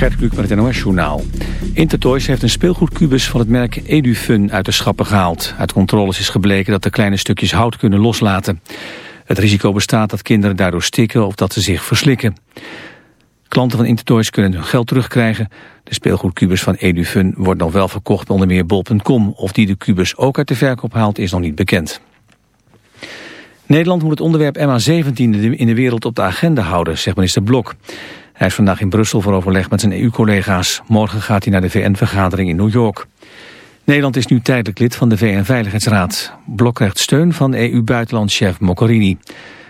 Gert Kluk met het NOS-journaal. Intertoys heeft een speelgoedkubus van het merk Edufun uit de schappen gehaald. Uit controles is gebleken dat de kleine stukjes hout kunnen loslaten. Het risico bestaat dat kinderen daardoor stikken of dat ze zich verslikken. Klanten van Intertoys kunnen hun geld terugkrijgen. De speelgoedkubus van Edufun wordt nog wel verkocht onder meer bol.com. Of die de kubus ook uit de verkoop haalt is nog niet bekend. Nederland moet het onderwerp MH17 in de wereld op de agenda houden, zegt minister Blok. Hij is vandaag in Brussel voor overleg met zijn EU-collega's. Morgen gaat hij naar de VN-vergadering in New York. Nederland is nu tijdelijk lid van de VN-veiligheidsraad. Blok krijgt steun van EU-buitenlandchef Mogherini.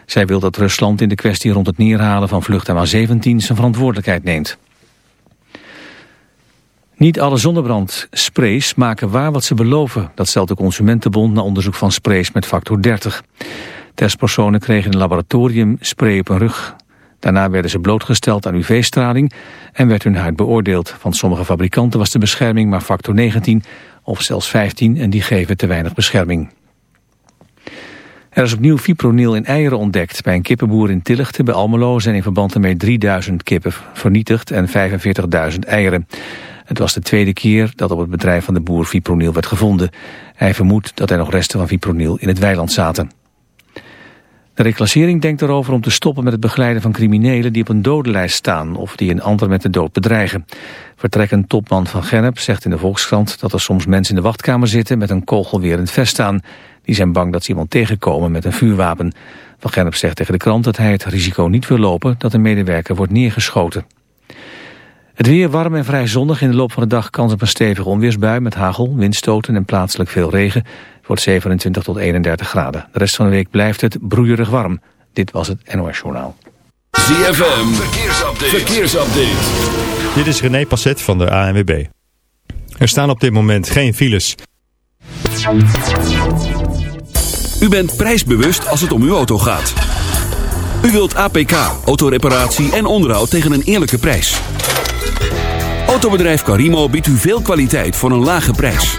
Zij wil dat Rusland in de kwestie rond het neerhalen van vlucht MH17 zijn verantwoordelijkheid neemt. Niet alle zonnebrandsprays maken waar wat ze beloven. Dat stelt de Consumentenbond na onderzoek van sprays met factor 30. Testpersonen kregen in een laboratorium spray op hun rug. Daarna werden ze blootgesteld aan UV-straling en werd hun huid beoordeeld. Van sommige fabrikanten was de bescherming maar factor 19 of zelfs 15 en die geven te weinig bescherming. Er is opnieuw fipronil in eieren ontdekt. Bij een kippenboer in Tillichten bij Almelo zijn in verband ermee 3000 kippen vernietigd en 45.000 eieren. Het was de tweede keer dat op het bedrijf van de boer fipronil werd gevonden. Hij vermoedt dat er nog resten van fipronil in het weiland zaten. De reclassering denkt erover om te stoppen met het begeleiden van criminelen die op een dodenlijst staan of die een ander met de dood bedreigen. Vertrekkend topman van Gennep zegt in de Volkskrant dat er soms mensen in de wachtkamer zitten met een kogelwerend vest staan. Die zijn bang dat ze iemand tegenkomen met een vuurwapen. Van Gennep zegt tegen de krant dat hij het risico niet wil lopen dat een medewerker wordt neergeschoten. Het weer warm en vrij zonnig. In de loop van de dag kans op een stevige onweersbui met hagel, windstoten en plaatselijk veel regen. Wordt 27 tot 31 graden. De rest van de week blijft het broeierig warm. Dit was het NOS Journaal. ZFM, verkeersupdate. verkeersupdate. Dit is René Passet van de ANWB. Er staan op dit moment geen files. U bent prijsbewust als het om uw auto gaat. U wilt APK, autoreparatie en onderhoud tegen een eerlijke prijs. Autobedrijf Carimo biedt u veel kwaliteit voor een lage prijs.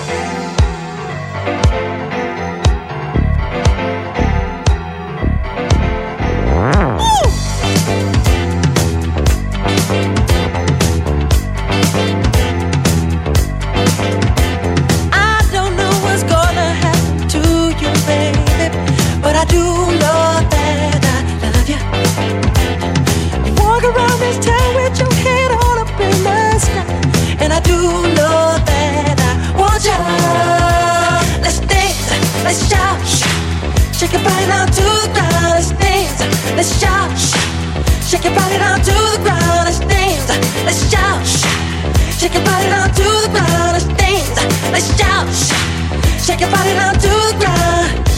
I do know that I love you. Walk around this town with your head up in the sky, and I do know that I want you. Let's dance, let's shout, shake your body to the ground. Let's dance, let's shout, shake your body to the ground. Let's dance, let's shout. Shake your body to the ground. Let's dance. Let's shout. Shake your body down to the ground.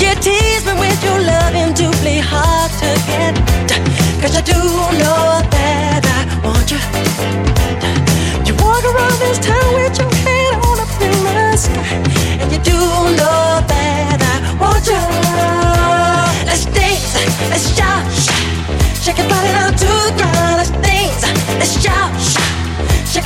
You tease me with your loving to play hard to get. I do know that I want you. You walk around this town with your head on up in. And you do know that I want you. Let's dance, let's shout. Shake your body down to the ground.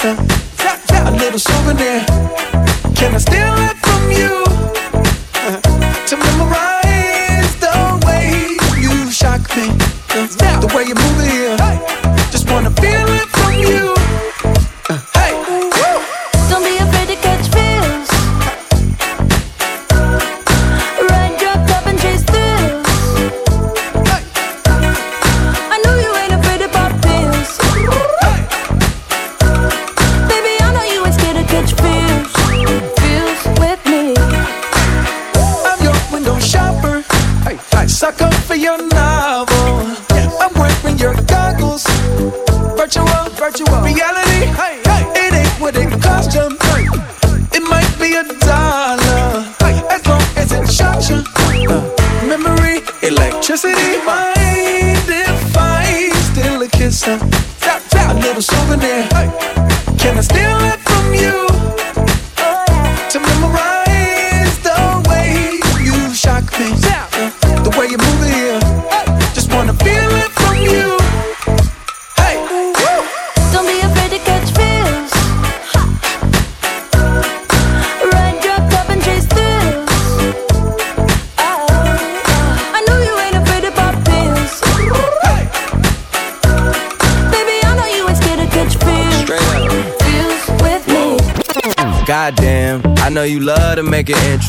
steal a little souvenir. Can I steal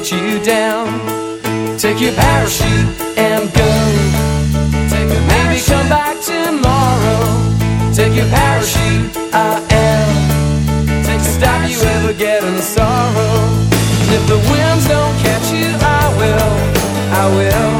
let you down. Take your parachute and go. Take your Maybe come back tomorrow. Take your parachute, I am. Take the stop you ever get in sorrow. And if the winds don't catch you, I will. I will.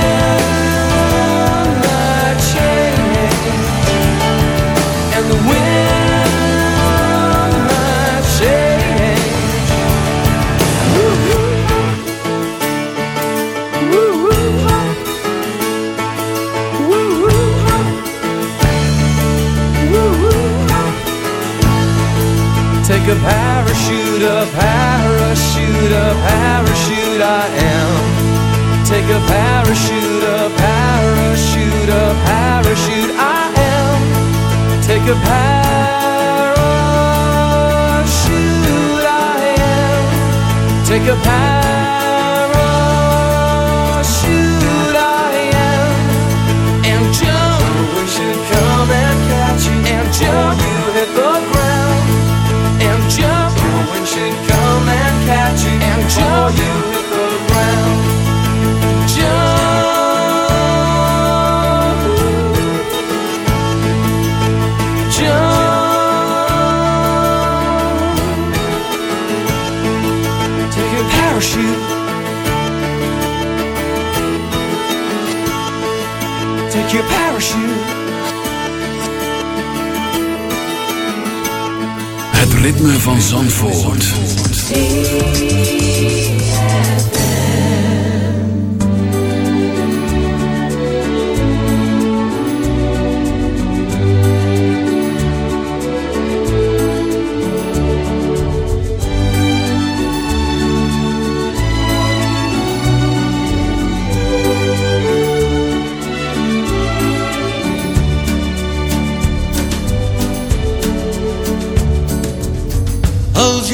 On Zandvoort.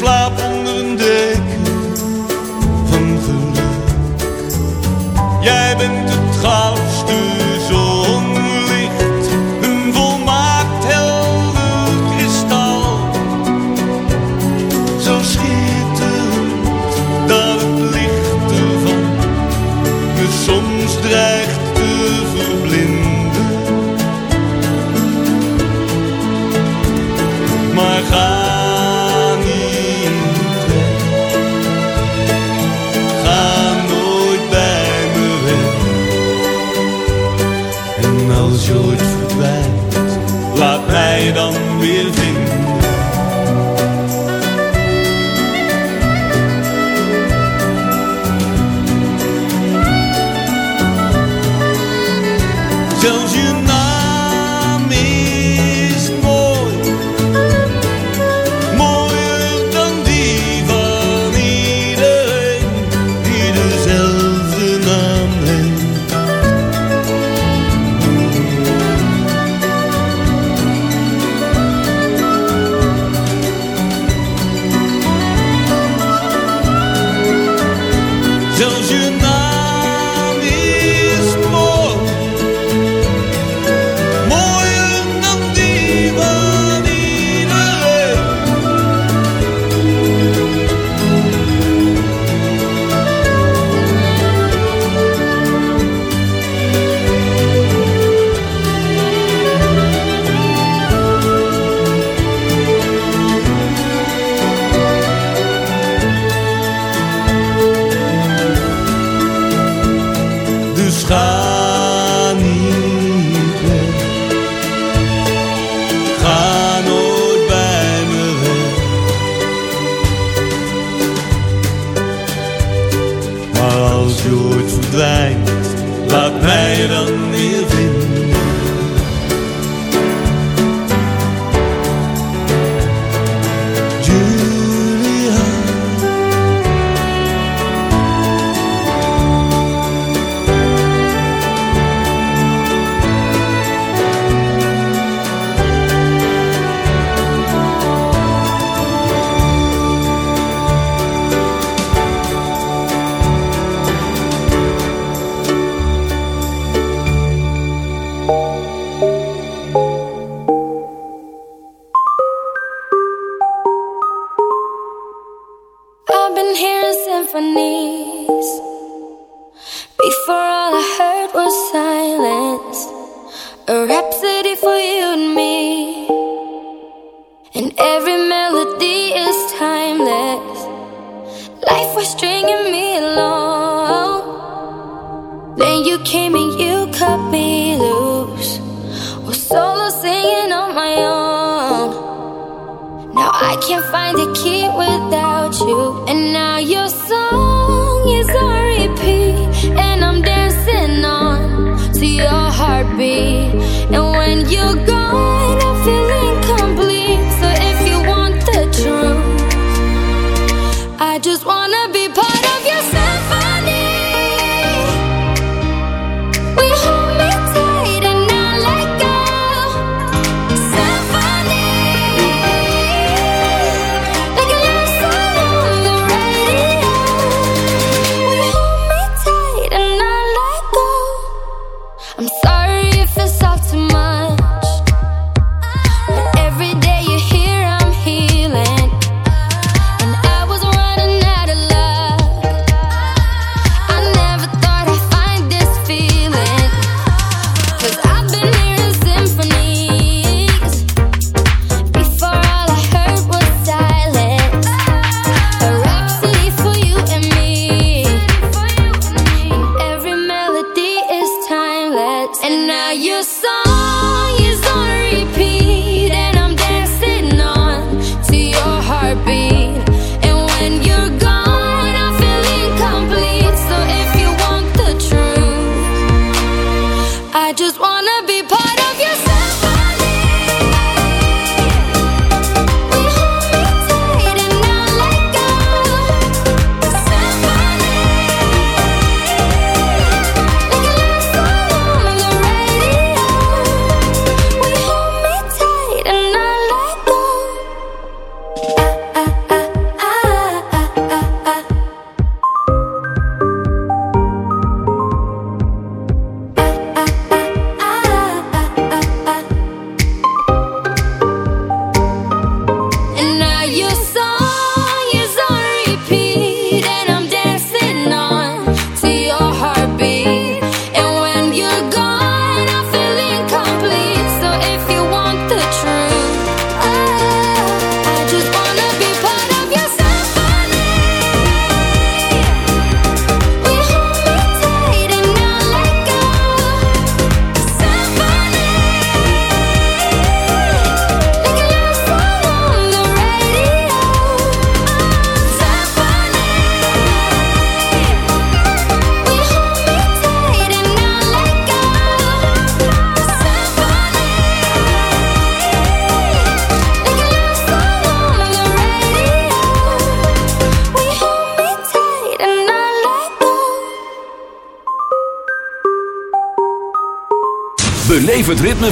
love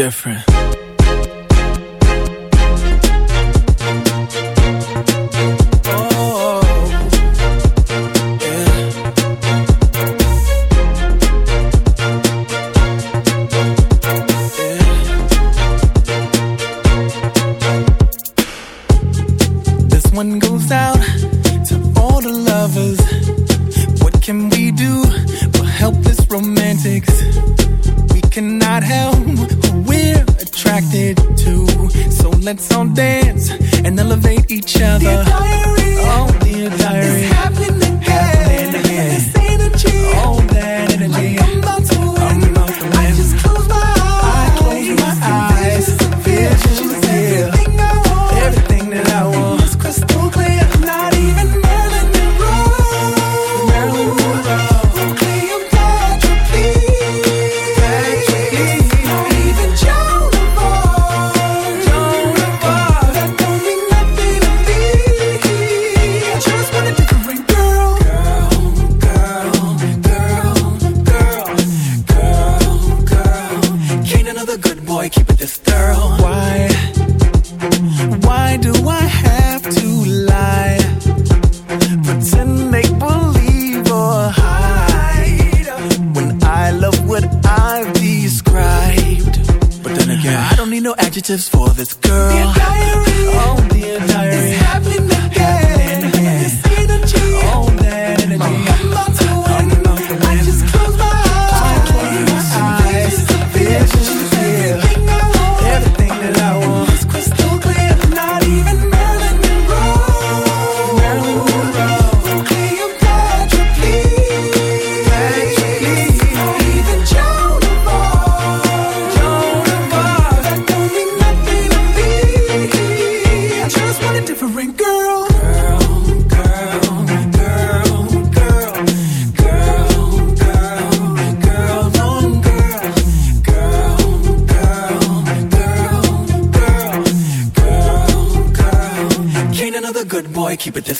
different. motives for this keep it this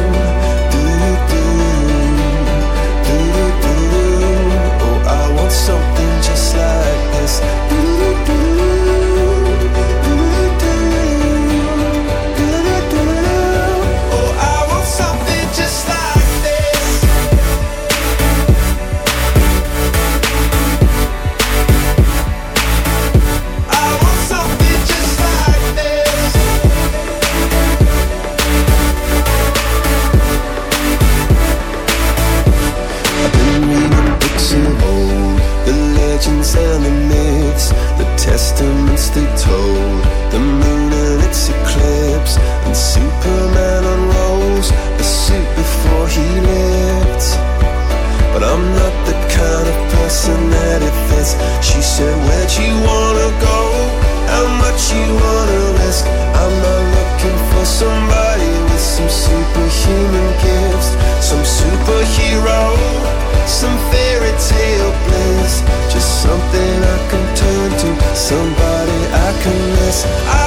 testaments they told, the moon and its eclipse, and super. this. I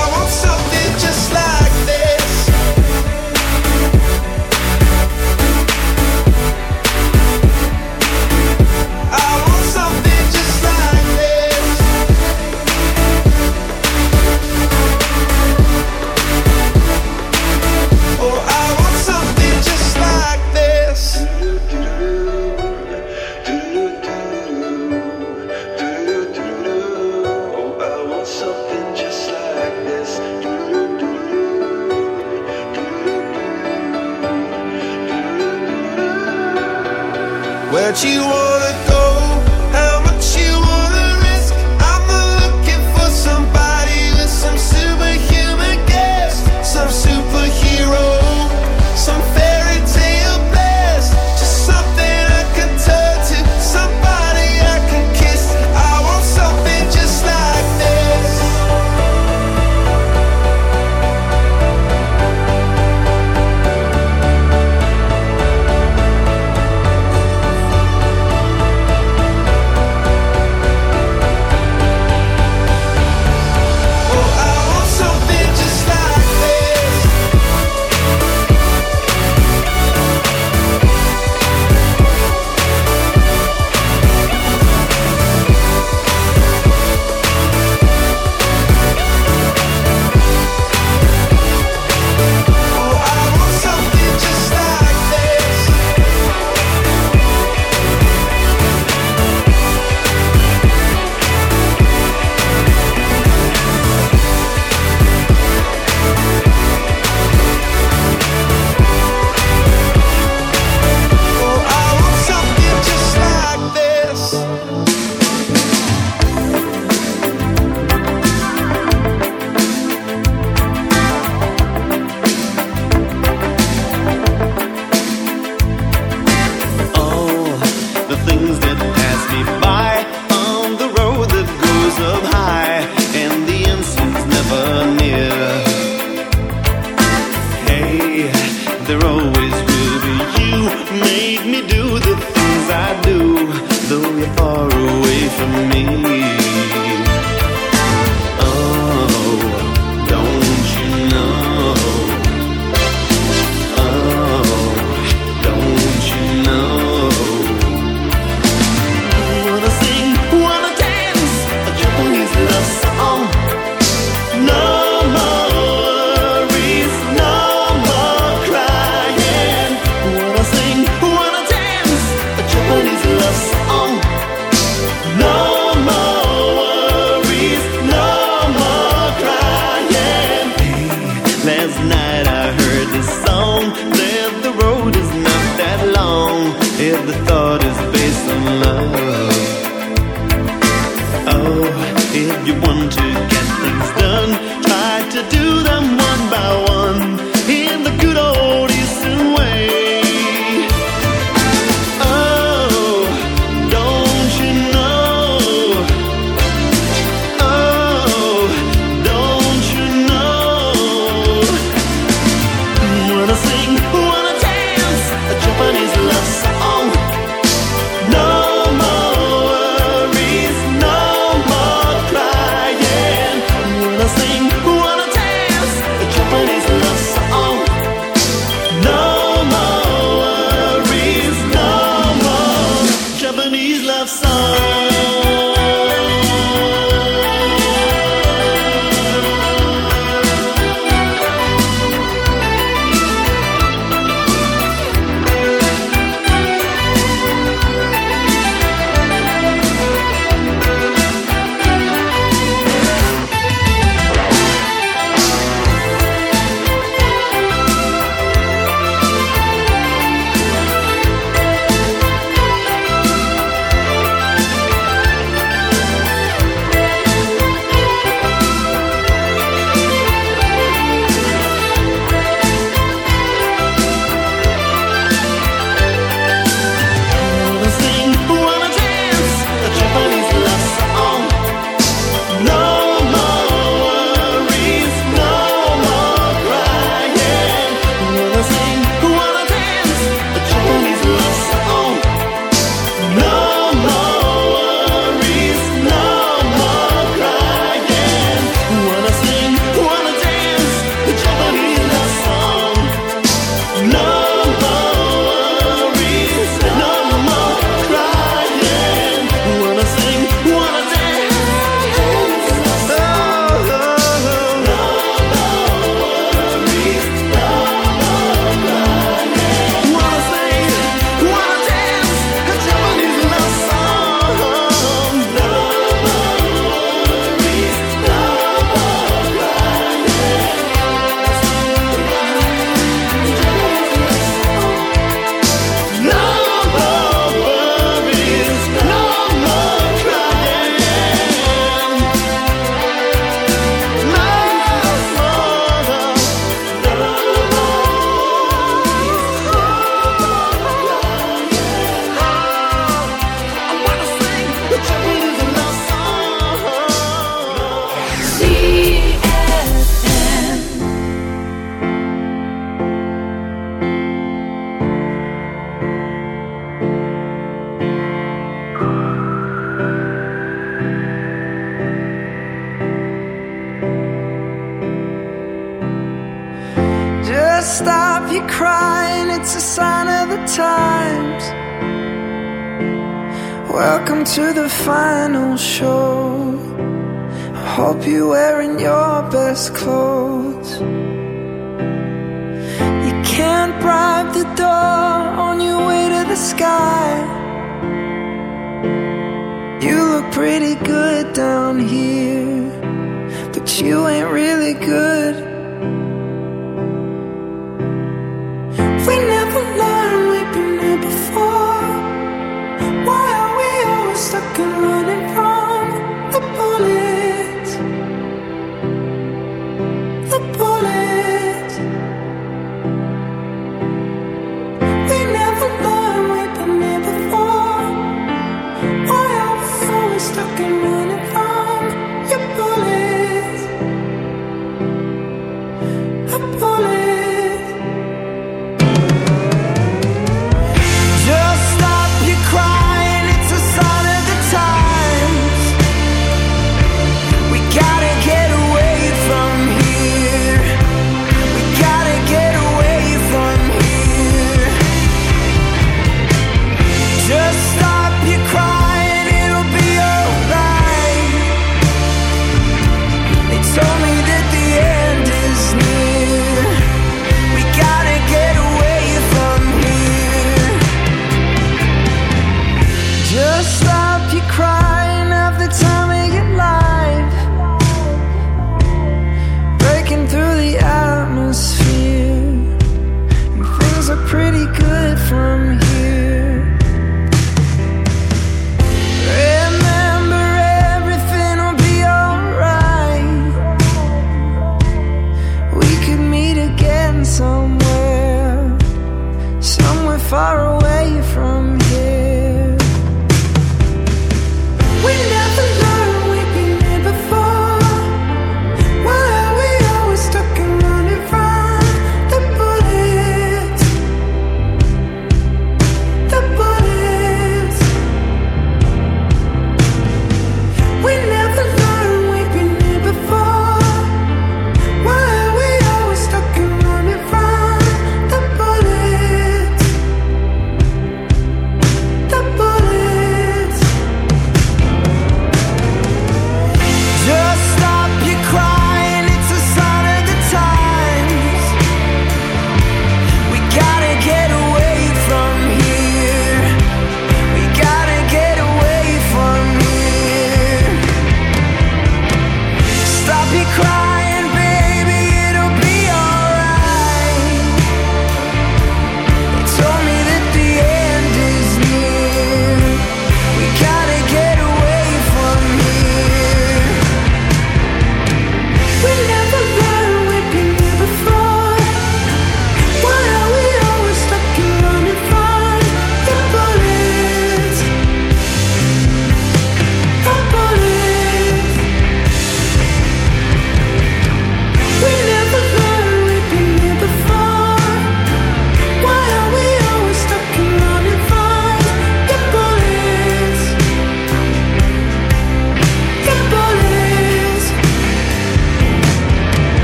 you want to get things done, try to do them one by one.